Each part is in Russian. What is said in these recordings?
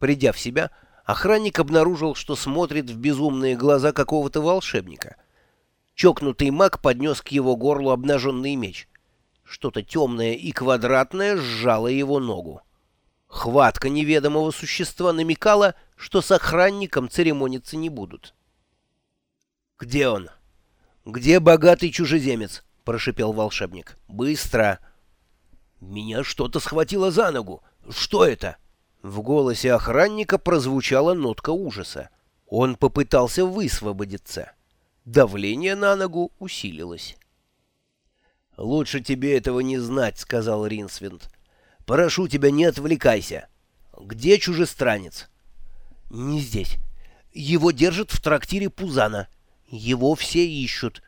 Придя в себя, охранник обнаружил, что смотрит в безумные глаза какого-то волшебника. Чокнутый маг поднес к его горлу обнаженный меч. Что-то темное и квадратное сжало его ногу. Хватка неведомого существа намекала, что с охранником церемониться не будут. «Где он? Где богатый чужеземец?» — прошипел волшебник. «Быстро!» «Меня что-то схватило за ногу. Что это?» В голосе охранника прозвучала нотка ужаса. Он попытался высвободиться. Давление на ногу усилилось. «Лучше тебе этого не знать», — сказал Ринсвинд. «Прошу тебя, не отвлекайся. Где чужестранец?» «Не здесь. Его держат в трактире Пузана. Его все ищут.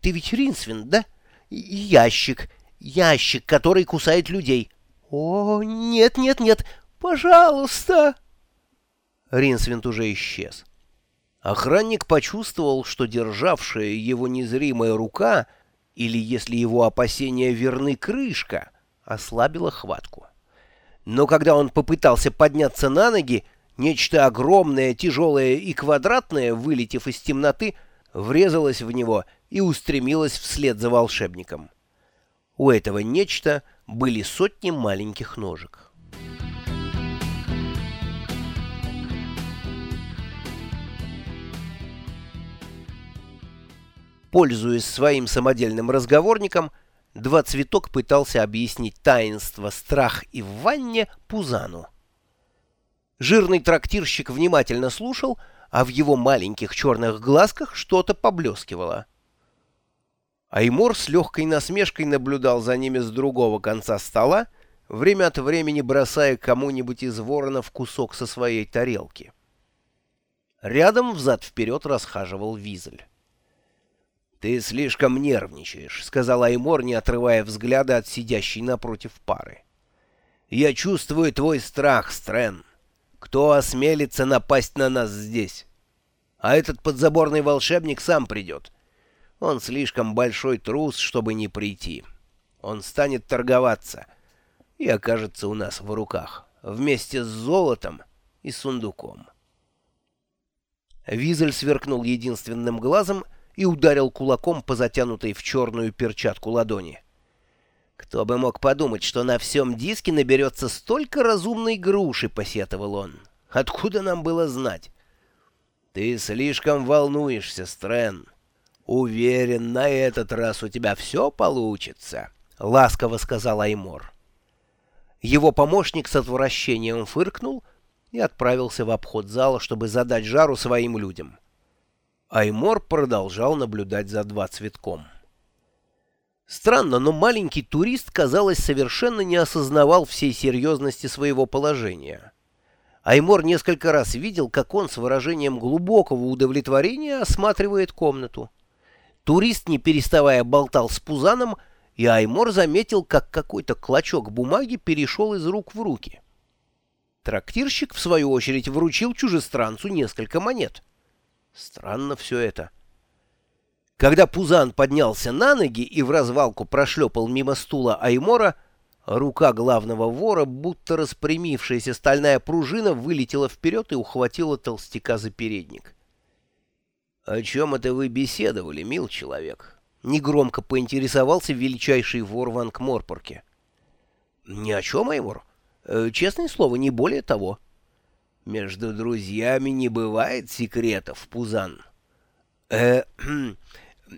Ты ведь Ринсвинд, да? Ящик. Ящик, который кусает людей». «О, нет, нет, нет, пожалуйста!» Ринсвинд уже исчез. Охранник почувствовал, что державшая его незримая рука — или, если его опасения верны, крышка, ослабила хватку. Но когда он попытался подняться на ноги, нечто огромное, тяжелое и квадратное, вылетев из темноты, врезалось в него и устремилось вслед за волшебником. У этого нечто были сотни маленьких ножек. Пользуясь своим самодельным разговорником, Два Цветок пытался объяснить таинство «страх и в ванне» Пузану. Жирный трактирщик внимательно слушал, а в его маленьких черных глазках что-то поблескивало. Аймор с легкой насмешкой наблюдал за ними с другого конца стола, время от времени бросая кому-нибудь из воронов кусок со своей тарелки. Рядом взад-вперед расхаживал Визель. «Ты слишком нервничаешь», — сказал Аймор, не отрывая взгляда от сидящей напротив пары. «Я чувствую твой страх, Стрэн. Кто осмелится напасть на нас здесь? А этот подзаборный волшебник сам придет. Он слишком большой трус, чтобы не прийти. Он станет торговаться и окажется у нас в руках, вместе с золотом и сундуком». Визель сверкнул единственным глазом — и ударил кулаком по затянутой в черную перчатку ладони. «Кто бы мог подумать, что на всем диске наберется столько разумной груши», — посетовал он. «Откуда нам было знать?» «Ты слишком волнуешься, Стрэн. Уверен, на этот раз у тебя все получится», — ласково сказал Аймор. Его помощник с отвращением фыркнул и отправился в обход зала, чтобы задать жару своим людям. Аймор продолжал наблюдать за два цветком. Странно, но маленький турист, казалось, совершенно не осознавал всей серьезности своего положения. Аймор несколько раз видел, как он с выражением глубокого удовлетворения осматривает комнату. Турист, не переставая, болтал с Пузаном, и Аймор заметил, как какой-то клочок бумаги перешел из рук в руки. Трактирщик, в свою очередь, вручил чужестранцу несколько монет — Странно все это. Когда Пузан поднялся на ноги и в развалку прошлепал мимо стула Аймора, рука главного вора, будто распрямившаяся стальная пружина, вылетела вперед и ухватила толстяка за передник. — О чем это вы беседовали, мил человек? — негромко поинтересовался величайший вор в Ангморпорке. — Ни о чем, Аймор. Э, честное слово, не более того. — между друзьями не бывает секретов, Пузан. Э,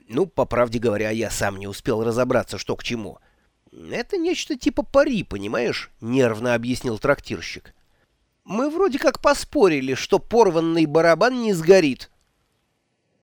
ну, по правде говоря, я сам не успел разобраться, что к чему. Это нечто типа пари, понимаешь? Нервно объяснил трактирщик. Мы вроде как поспорили, что порванный барабан не сгорит.